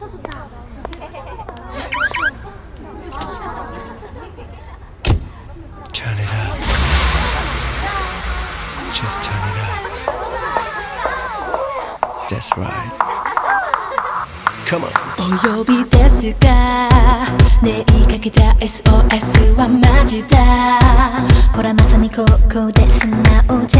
받아줬 다. Turn it up. Just turn it up. That's right. Come on. お呼びですがねえかけた SOS はマジだほらまさにここで素直じゃ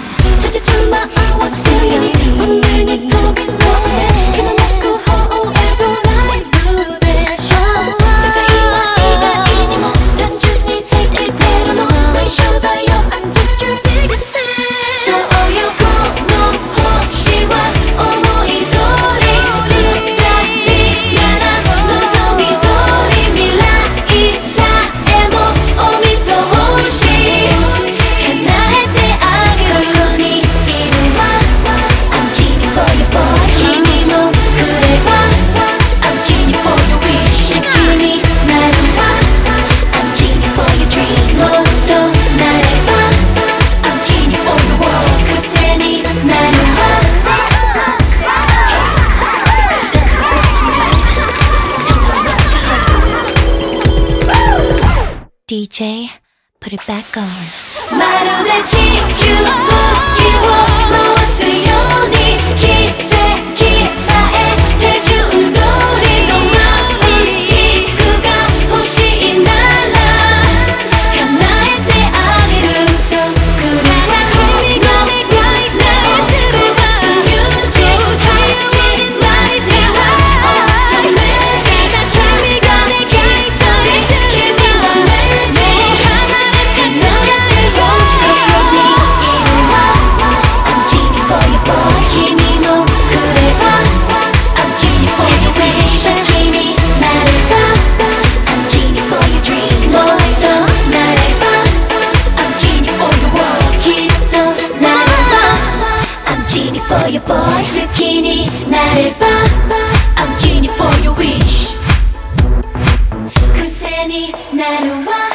DJ, put it back on. 말하네 지큐 웃기워 너와 수연이 키스. boy 好きになれば I'm genie for your wish. 癖になるわ